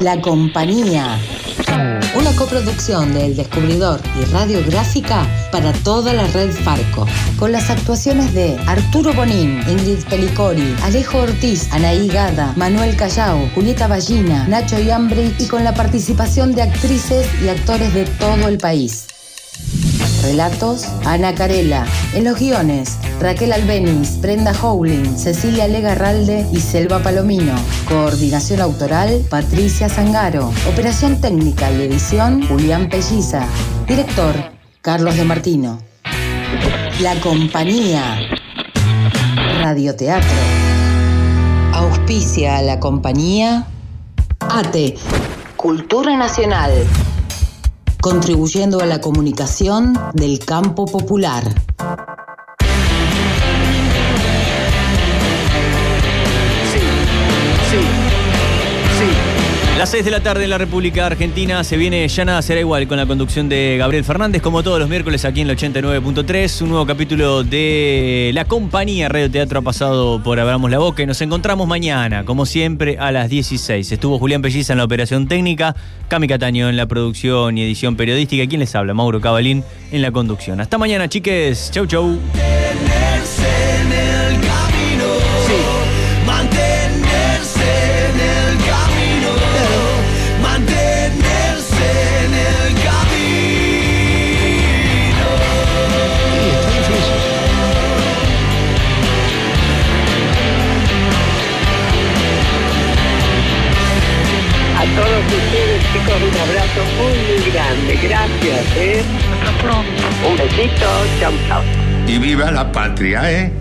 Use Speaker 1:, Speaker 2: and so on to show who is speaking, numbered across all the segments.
Speaker 1: La Compañía. Una coproducción de El Descubridor y Radiográfica para toda la red Farco. Con las actuaciones de Arturo Bonín, Ingrid Pelicori, Alejo Ortiz, Anaí Gada, Manuel Callao, Julieta Ballina, Nacho Yambri y con la participación de actrices y actores de todo el país. Relatos, Ana Carela. En los guiones, Raquel Albeniz, Brenda Howling, Cecilia Legarralde y Selva Palomino. Coordinación autoral, Patricia Zangaro. Operación técnica y edición, Julián Pelliza. Director, Carlos de Martino. La compañía. Radioteatro. Auspicia a la compañía. ATE. Cultura Nacional contribuyendo a la comunicación del campo popular.
Speaker 2: Las 6 de la tarde en la República Argentina se viene Ya nada será igual con la conducción de Gabriel Fernández, como todos los miércoles aquí en el 89.3. Un nuevo capítulo de La Compañía Radio Teatro ha pasado por Abramos la Boca y nos encontramos mañana, como siempre, a las 16. Estuvo Julián Pelliza en la operación técnica, Cami Cataño en la producción y edición periodística. ¿Quién les habla? Mauro Cabalín en la conducción. Hasta mañana, chiques. Chau, chau.
Speaker 3: Patria, ¿eh?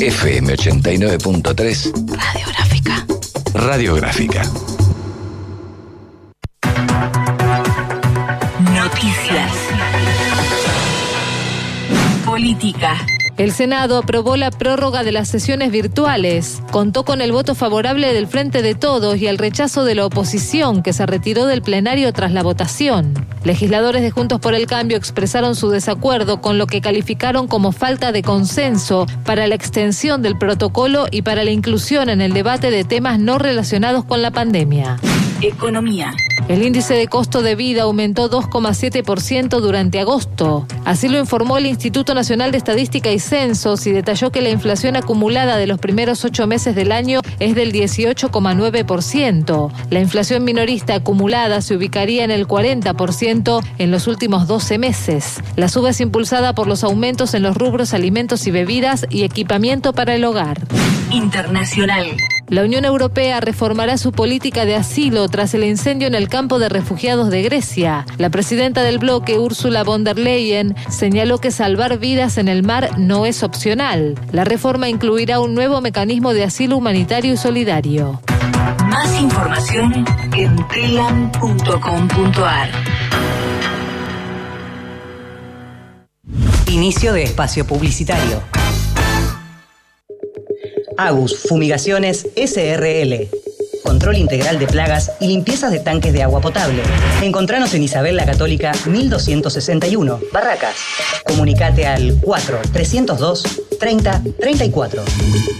Speaker 4: FM 89.3
Speaker 1: Radiográfica.
Speaker 4: Radiográfica.
Speaker 1: Noticias.
Speaker 5: Política. El Senado aprobó la prórroga de las sesiones virtuales. Contó con el voto favorable del Frente de Todos y el rechazo de la oposición, que se retiró del plenario tras la votación. Legisladores de Juntos por el Cambio expresaron su desacuerdo con lo que calificaron como falta de consenso para la extensión del protocolo y para la inclusión en el debate de temas no relacionados con la pandemia. Economía. El índice de costo de vida aumentó 2,7% durante agosto. Así lo informó el Instituto Nacional de Estadística y Censos y detalló que la inflación acumulada de los primeros ocho meses del año es del 18,9%. La inflación minorista acumulada se ubicaría en el 40% en los últimos 12 meses. La suba es impulsada por los aumentos en los rubros alimentos y bebidas y equipamiento para el hogar. Internacional. La Unión Europea reformará su política de asilo tras el incendio en el campo de refugiados de Grecia. La presidenta del bloque, Ursula von der Leyen, señaló que salvar vidas en el mar no es opcional. La reforma incluirá un nuevo mecanismo de asilo humanitario y solidario. Más información en telam.com.ar.
Speaker 6: Inicio de espacio publicitario. Agus Fumigaciones SRL. Control integral de plagas y limpiezas de tanques de agua potable. Encontranos en Isabel la Católica 1261, Barracas. Comunicate al 4 302 30 34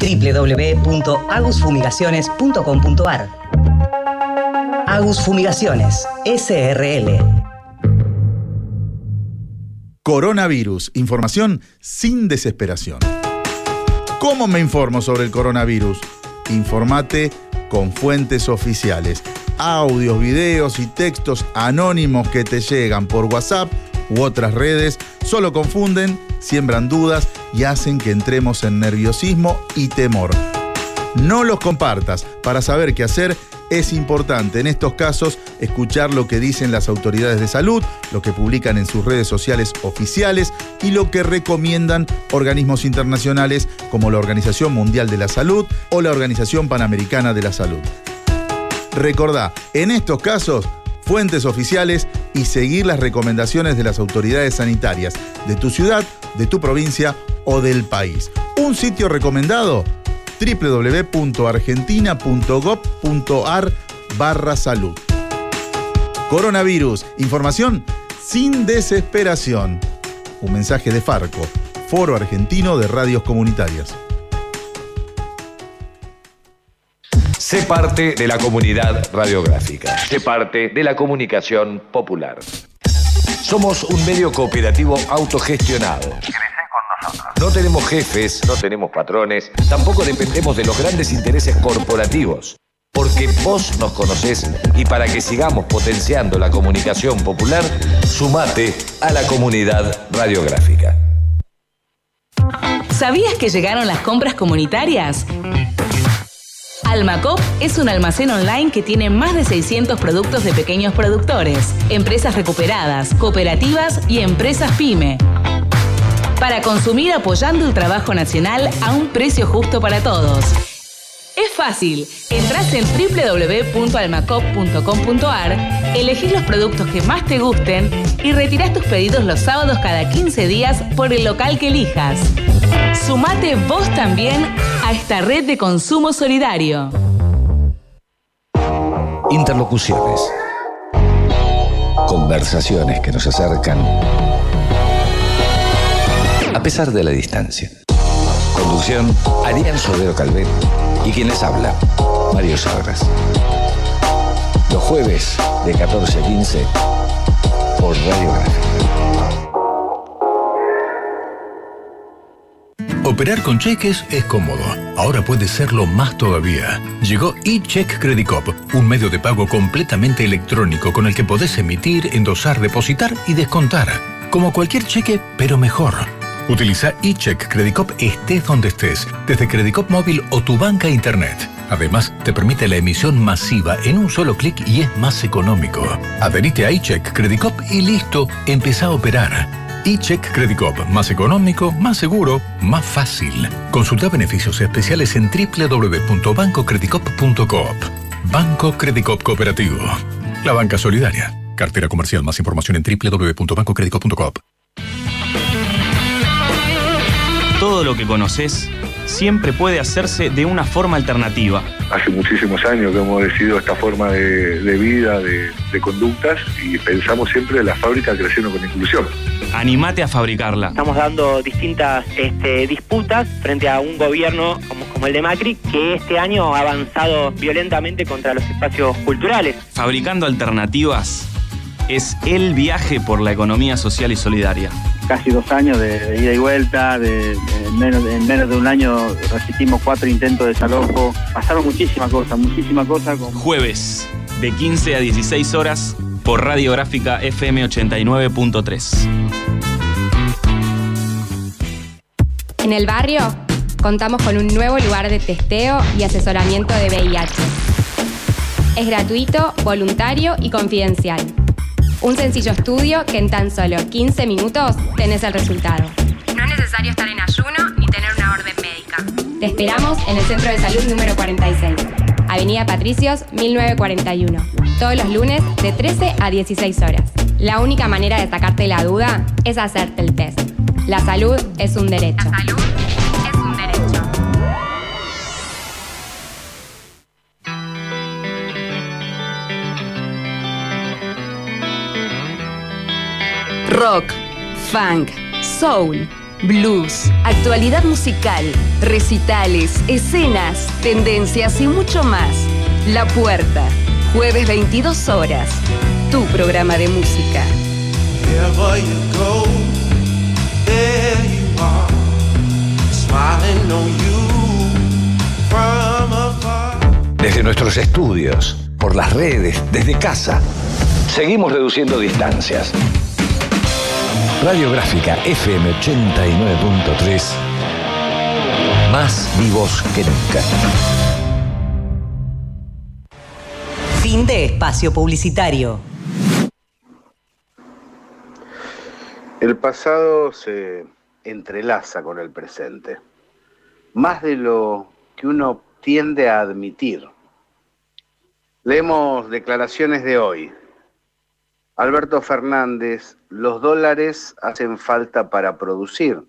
Speaker 6: www.agusfumigaciones.com.ar Agus Fumigaciones SRL.
Speaker 7: Coronavirus. Información sin desesperación. ¿Cómo me informo sobre el coronavirus? Informate con fuentes oficiales. Audios, videos y textos anónimos que te llegan por WhatsApp u otras redes solo confunden, siembran dudas y hacen que entremos en nerviosismo y temor. No los compartas. Para saber qué hacer es importante en estos casos escuchar lo que dicen las autoridades de salud, lo que publican en sus redes sociales oficiales y lo que recomiendan organismos internacionales como la Organización Mundial de la Salud o la Organización Panamericana de la Salud. Recordá, en estos casos, fuentes oficiales y seguir las recomendaciones de las autoridades sanitarias de tu ciudad, de tu provincia o del país. Un sitio recomendado www.argentina.gov.ar barra salud. Coronavirus, información sin desesperación. Un mensaje de Farco, Foro Argentino de Radios Comunitarias.
Speaker 4: Sé parte de la comunidad radiográfica. Sé parte de la comunicación popular. Somos un medio cooperativo autogestionado. No tenemos jefes, no tenemos patrones, tampoco dependemos de los grandes intereses corporativos. Porque vos nos conocés y para que sigamos potenciando la comunicación popular, sumate a la comunidad radiográfica.
Speaker 8: ¿Sabías que llegaron las compras comunitarias? Almacop es un almacén online que tiene más de 600 productos de pequeños productores, empresas recuperadas, cooperativas y empresas pyme. Para consumir apoyando el trabajo nacional a un precio justo para todos. Es fácil. Entrás en www.almacop.com.ar, elegís los productos que más te gusten y retirás tus pedidos los sábados cada 15 días por el local que elijas. Sumate vos también a esta red de consumo solidario.
Speaker 4: Interlocuciones. Conversaciones que nos acercan a pesar de la distancia. Conducción, Arián Sodero Calvet y quien les habla, Mario Sagras. Los jueves de 14 a 15 por Radio Gráfica.
Speaker 9: Operar con cheques es cómodo. Ahora puede serlo más todavía. Llegó eCheck Credit Cop, un medio de pago completamente electrónico con el que podés emitir, endosar, depositar y descontar. Como cualquier cheque, pero mejor. Utiliza eCheck Credit Cop estés donde estés, desde Credit Cop móvil o tu banca internet. Además, te permite la emisión masiva en un solo clic y es más económico. Adherite a eCheck Credit Cop y listo, empieza a operar. eCheck Credit Cop, más económico, más seguro, más fácil. Consulta beneficios especiales en www.bancocreditcop.coop. Banco Credit Cop Cooperativo. La banca solidaria. Cartera comercial. Más información en www.bancocreditcop.coop.
Speaker 10: Todo lo que conoces siempre puede hacerse de una forma alternativa.
Speaker 11: Hace muchísimos años que hemos decidido esta forma de, de vida, de, de, conductas y pensamos siempre en la fábrica creciendo con inclusión.
Speaker 10: Animate a fabricarla.
Speaker 12: Estamos dando distintas este, disputas frente a un gobierno como, como el de Macri que este año ha avanzado violentamente contra los espacios culturales.
Speaker 10: Fabricando alternativas es el viaje por la economía social y solidaria.
Speaker 13: Casi dos años de, de ida y vuelta, de, de, en, menos, en, menos, de un año resistimos cuatro intentos de desalojo. Pasaron muchísimas cosas, muchísimas cosas. Como...
Speaker 10: Jueves, de 15 a 16 horas, por Radiográfica FM 89.3.
Speaker 14: En el barrio contamos con un nuevo lugar de testeo y asesoramiento de VIH. Es gratuito, voluntario y confidencial. Un sencillo estudio que en tan solo 15 minutos tenés el resultado. No es necesario estar en ayuno ni tener una orden médica. Te esperamos en el Centro de Salud número 46, Avenida Patricios 1941, todos los lunes de 13 a 16 horas. La única manera de sacarte la duda es hacerte el test. La salud es un derecho. La salud
Speaker 8: Rock, funk, soul, blues, actualidad musical, recitales, escenas, tendencias y mucho más. La Puerta, jueves 22 horas. Tu programa de música.
Speaker 4: Desde nuestros estudios, por las redes, desde casa, seguimos reduciendo distancias. Radiográfica FM 89.3. Más vivos que nunca.
Speaker 6: Fin de espacio publicitario.
Speaker 15: El pasado se entrelaza con el presente, más de lo que uno tiende a admitir. Leemos declaraciones de hoy. Alberto Fernández, los dólares hacen falta para producir,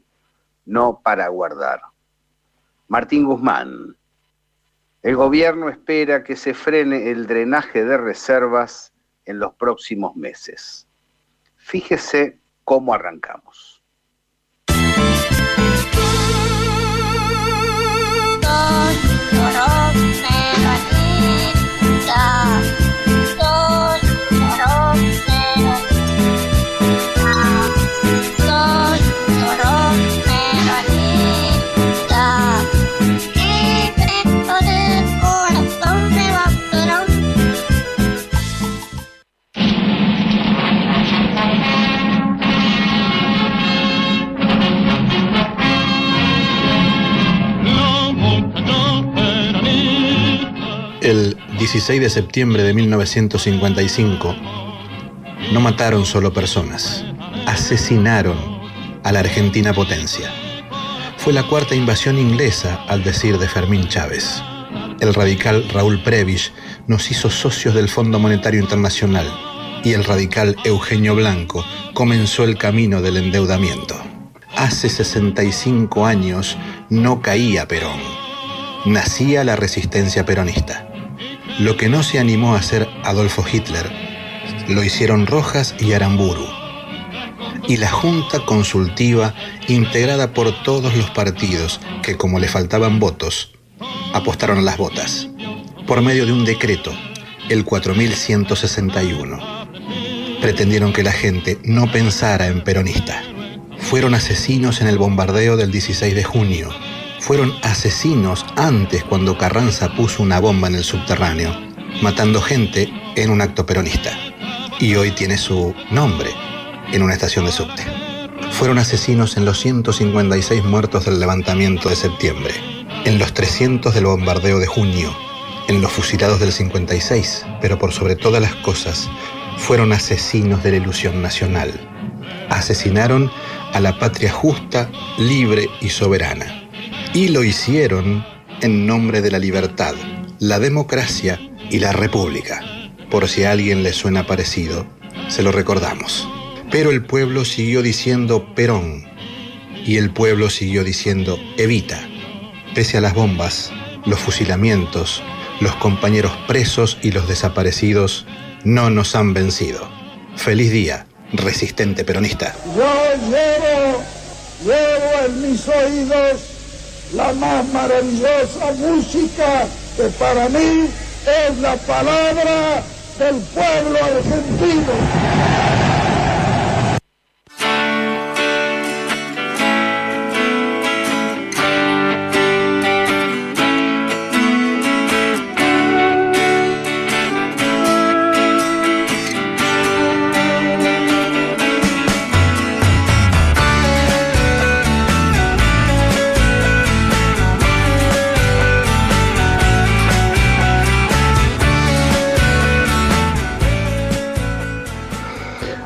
Speaker 15: no para guardar. Martín Guzmán, el gobierno espera que se frene el drenaje de reservas en los próximos meses. Fíjese cómo arrancamos.
Speaker 16: 16 de septiembre de 1955, no mataron solo personas, asesinaron a la Argentina potencia. Fue la cuarta invasión inglesa, al decir de Fermín Chávez. El radical Raúl Prebisch nos hizo socios del Fondo Monetario Internacional y el radical Eugenio Blanco comenzó el camino del endeudamiento. Hace 65 años no caía Perón. Nacía la resistencia peronista. Lo que no se animó a hacer Adolfo Hitler, lo hicieron Rojas y Aramburu. Y la Junta Consultiva, integrada por todos los partidos que, como le faltaban votos, apostaron a las botas, por medio de un decreto, el 4161. Pretendieron que la gente no pensara en peronista fueron asesinos en el bombardeo del 16 de junio. Fueron asesinos antes cuando Carranza puso una bomba en el subterráneo, matando gente en un acto peronista. Y hoy tiene su nombre en una estación de subte. Fueron asesinos en los 156 muertos del levantamiento de septiembre, en los 300 del bombardeo de junio, en los fusilados del 56, pero por sobre todas las cosas, fueron asesinos de la ilusión nacional. Asesinaron a la patria justa, libre y soberana. Y lo hicieron en nombre de la libertad, la democracia y la república. Por si a alguien le suena parecido, se lo recordamos. Pero el pueblo siguió diciendo Perón y el pueblo siguió diciendo Evita. Pese a las bombas, los fusilamientos, los compañeros presos y los desaparecidos no nos han vencido. Feliz día resistente peronista.
Speaker 17: Yo llevo, llevo en mis oídos la más maravillosa música que para mí es la palabra del pueblo argentino.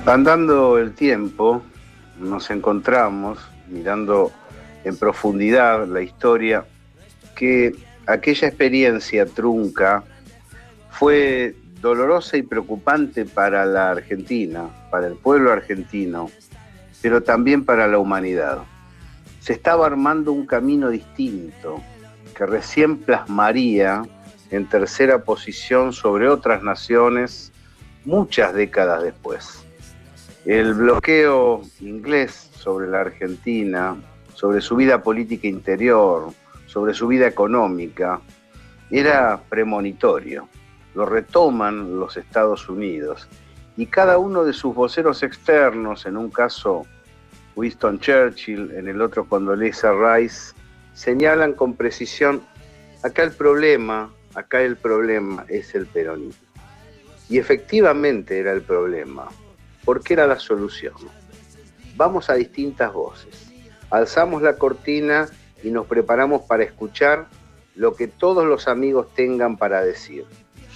Speaker 15: Andando el tiempo, nos encontramos mirando en profundidad la historia que aquella experiencia trunca fue dolorosa y preocupante para la Argentina, para el pueblo argentino, pero también para la humanidad. Se estaba armando un camino distinto que recién plasmaría en tercera posición sobre otras naciones muchas décadas después. El bloqueo inglés sobre la Argentina, sobre su vida política interior, sobre su vida económica, era premonitorio. Lo retoman los Estados Unidos y cada uno de sus voceros externos, en un caso Winston Churchill, en el otro Condoleezza Rice, señalan con precisión, acá el problema, acá el problema es el peronismo. Y efectivamente era el problema porque era la solución. Vamos a distintas voces, alzamos la cortina y nos preparamos para escuchar lo que todos los amigos tengan para decir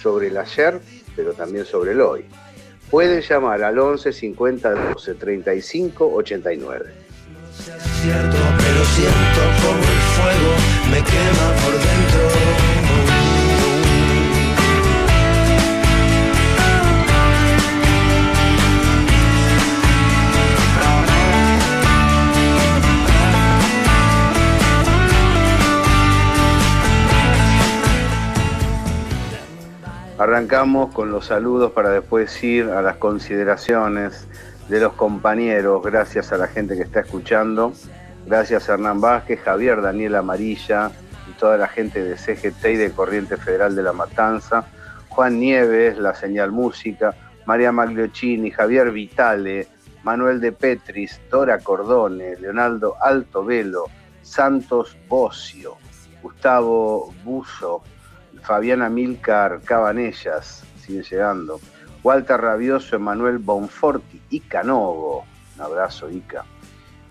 Speaker 15: sobre el ayer, pero también sobre el hoy. Pueden llamar al 11 50 12 35 89. Cierto, pero siento como Con los saludos para después ir a las consideraciones de los compañeros, gracias a la gente que está escuchando, gracias a Hernán Vázquez, Javier Daniel Amarilla y toda la gente de CGT y de Corriente Federal de la Matanza, Juan Nieves, La Señal Música, María Magliochini, Javier Vitale, Manuel de Petris, Dora Cordone, Leonardo Altovelo, Santos Bocio, Gustavo Buzo, Fabiana Milcar Cabanellas, sigue llegando. Walter Rabioso, Emanuel Bonforti, Ica Novo, un abrazo Ica.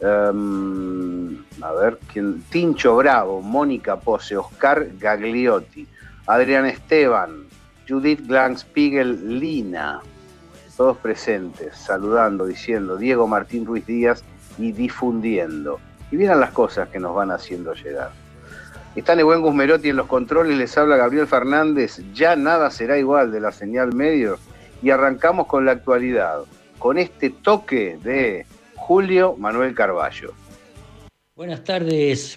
Speaker 15: Em, a ver, ¿quién? Tincho Bravo, Mónica Pose, Oscar Gagliotti, Adrián Esteban, Judith Glanspiegel Lina, todos presentes, saludando, diciendo Diego Martín Ruiz Díaz y difundiendo. Y miran las cosas que nos van haciendo llegar. Está Nebuen Guzmerotti en los controles, les habla Gabriel Fernández. Ya nada será igual de la señal medio. Y arrancamos con la actualidad, con este toque de Julio Manuel Carballo.
Speaker 18: Buenas tardes,